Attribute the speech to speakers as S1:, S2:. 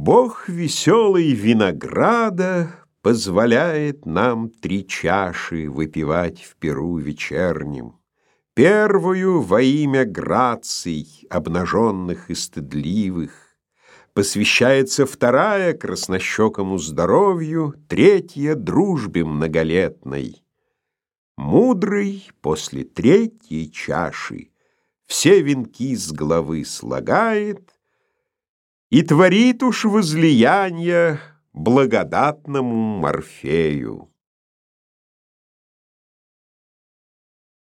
S1: Бог веселый винограда Позволяет нам три чаши Выпивать в перу вечернем. Первую во имя граций, Обнаженных и стыдливых, Посвящается вторая краснощекому здоровью, Третья — дружбе многолетной. Мудрый после третьей чаши Все венки с головы слагает И творит уж возлиянья Благодатному Морфею.